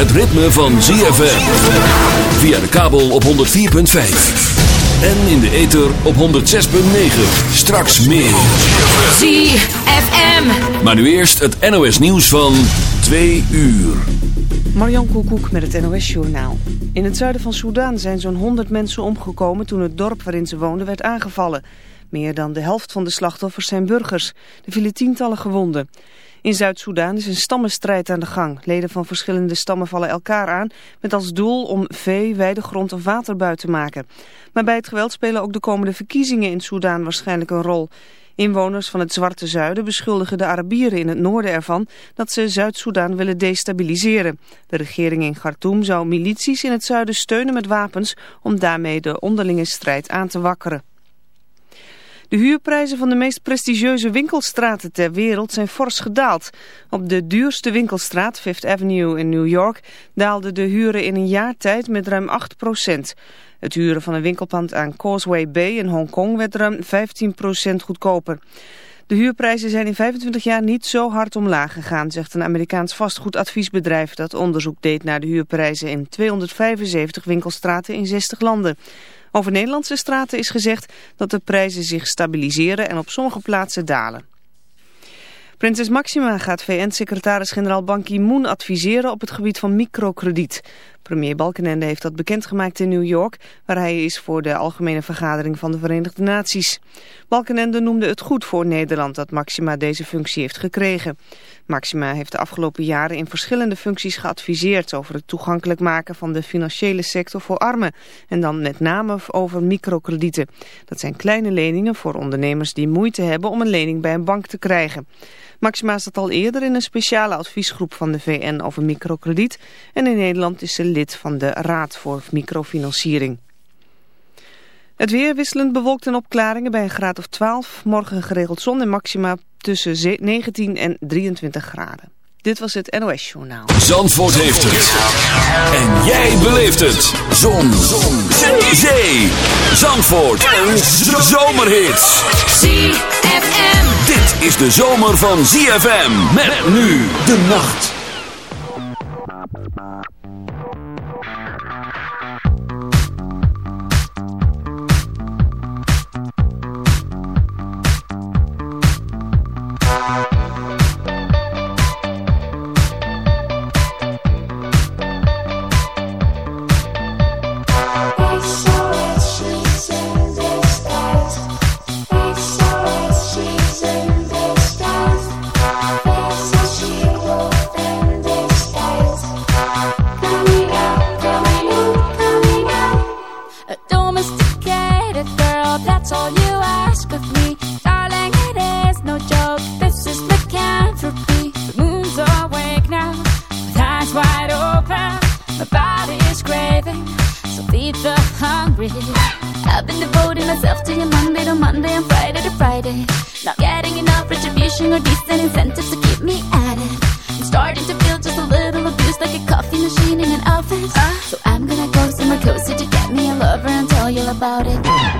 het ritme van ZFM. Via de kabel op 104.5. En in de ether op 106.9. Straks meer. ZFM. Maar nu eerst het NOS nieuws van 2 uur. Marjan Koekoek met het NOS Journaal. In het zuiden van Soedan zijn zo'n 100 mensen omgekomen toen het dorp waarin ze woonden werd aangevallen. Meer dan de helft van de slachtoffers zijn burgers. Er vielen tientallen gewonden. In Zuid-Soedan is een stammenstrijd aan de gang. Leden van verschillende stammen vallen elkaar aan met als doel om vee, weidegrond of waterbuit te maken. Maar bij het geweld spelen ook de komende verkiezingen in Soedan waarschijnlijk een rol. Inwoners van het Zwarte Zuiden beschuldigen de Arabieren in het noorden ervan dat ze Zuid-Soedan willen destabiliseren. De regering in Khartoum zou milities in het zuiden steunen met wapens om daarmee de onderlinge strijd aan te wakkeren. De huurprijzen van de meest prestigieuze winkelstraten ter wereld zijn fors gedaald. Op de duurste winkelstraat, Fifth Avenue in New York, daalden de huren in een jaar tijd met ruim 8% Het huren van een winkelpand aan Causeway Bay in Hongkong werd ruim 15% goedkoper. De huurprijzen zijn in 25 jaar niet zo hard omlaag gegaan, zegt een Amerikaans vastgoedadviesbedrijf dat onderzoek deed naar de huurprijzen in 275 winkelstraten in 60 landen. Over Nederlandse straten is gezegd dat de prijzen zich stabiliseren en op sommige plaatsen dalen. Prinses Maxima gaat VN-secretaris-generaal Ban Ki-moon adviseren op het gebied van microkrediet. Premier Balkenende heeft dat bekendgemaakt in New York, waar hij is voor de Algemene Vergadering van de Verenigde Naties. Balkenende noemde het goed voor Nederland dat Maxima deze functie heeft gekregen. Maxima heeft de afgelopen jaren in verschillende functies geadviseerd over het toegankelijk maken van de financiële sector voor armen. En dan met name over microkredieten. Dat zijn kleine leningen voor ondernemers die moeite hebben om een lening bij een bank te krijgen. Maxima zat al eerder in een speciale adviesgroep van de VN over microkrediet. En in Nederland is ze lid van de Raad voor Microfinanciering. Het weer wisselend bewolkt en opklaringen bij een graad of 12. Morgen geregeld zon en maxima tussen 19 en 23 graden. Dit was het NOS Journaal. Zandvoort heeft het. En jij beleeft het. Zon. zon. Zee. Zandvoort. Een zomerhit. ZFM. Dit is de zomer van ZFM. Met nu de nacht. like a coffee machine in an office. Uh, so I'm gonna go somewhere cozy to get me a lover and tell you all about it.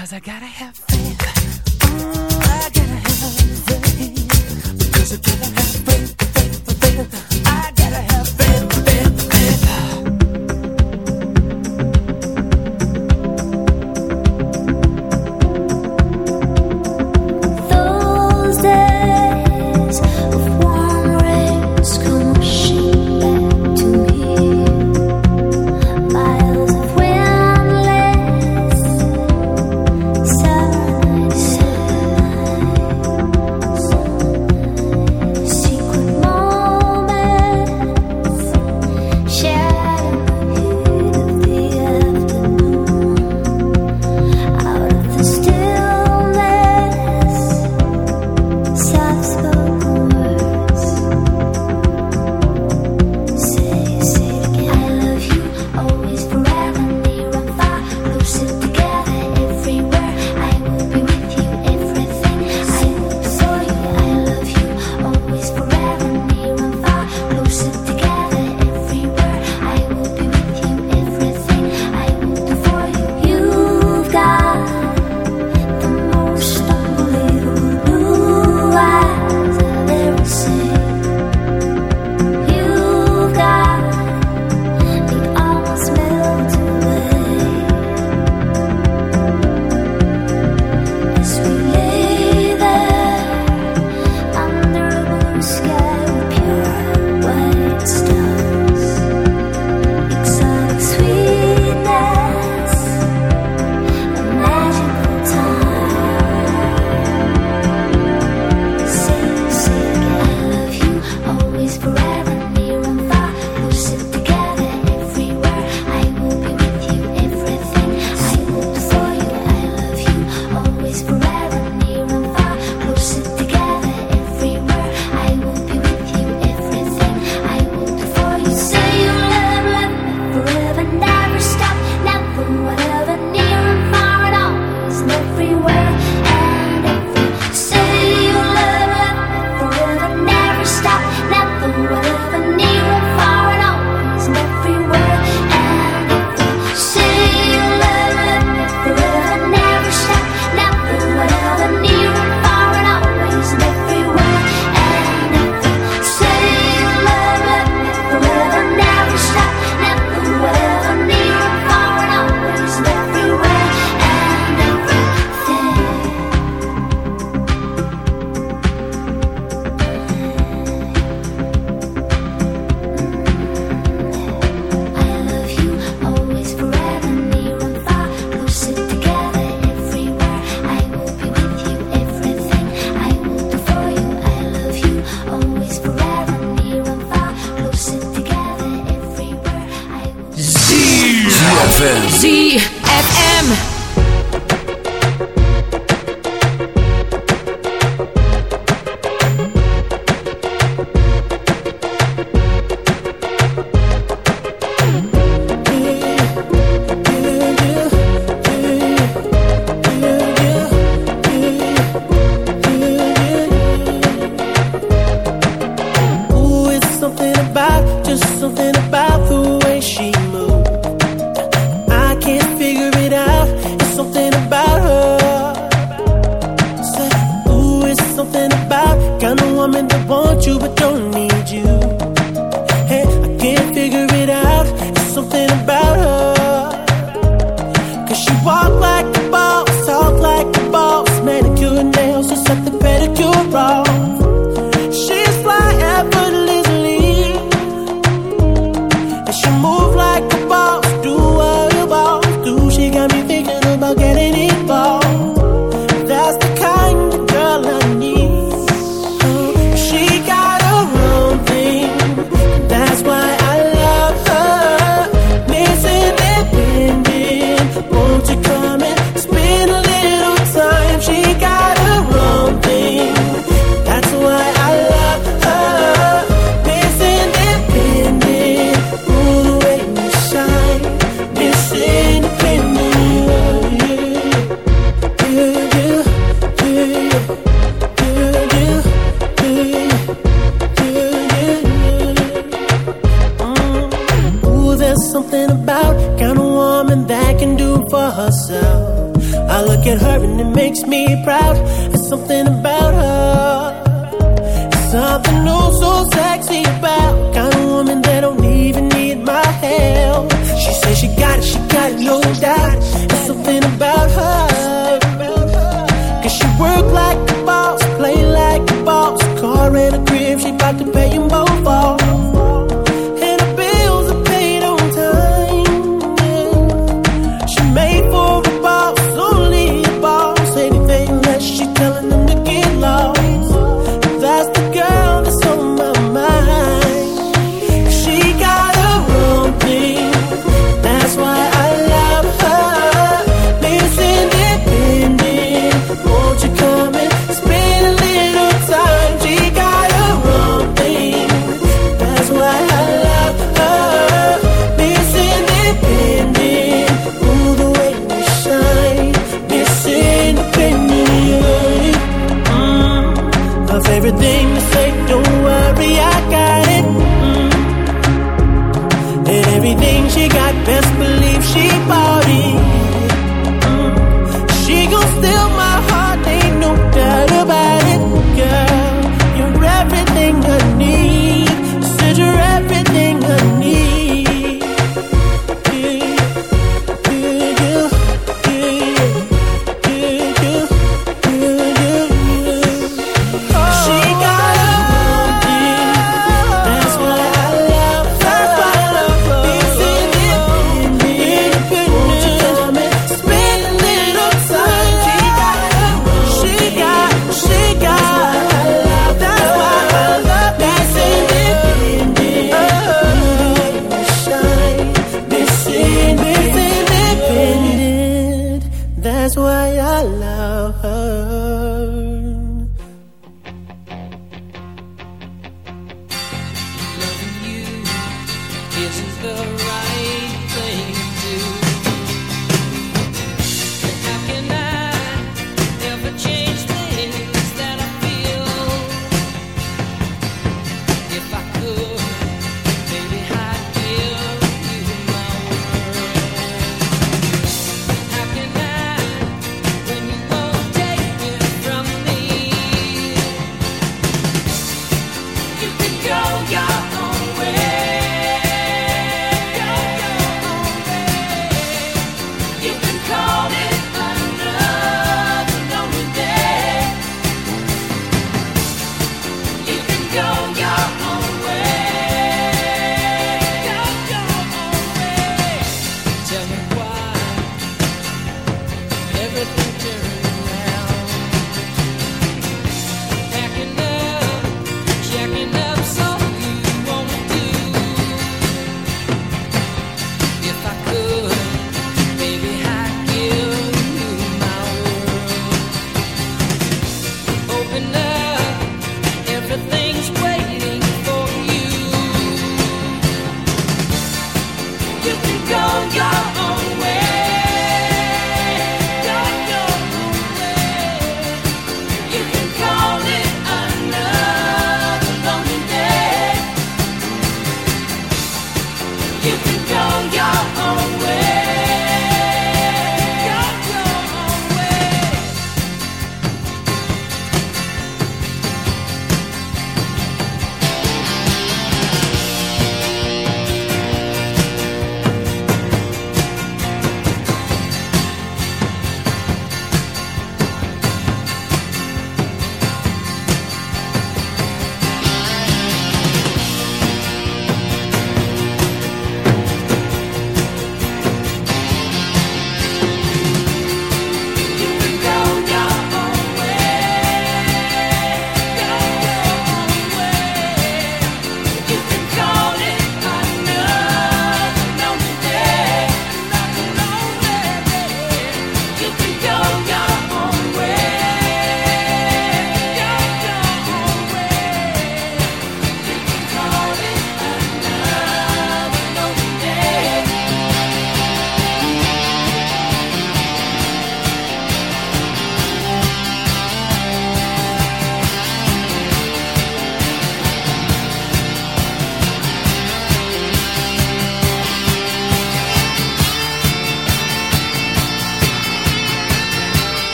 Cause I gotta have faith. Ooh, I gotta have faith. Because I gotta have faith.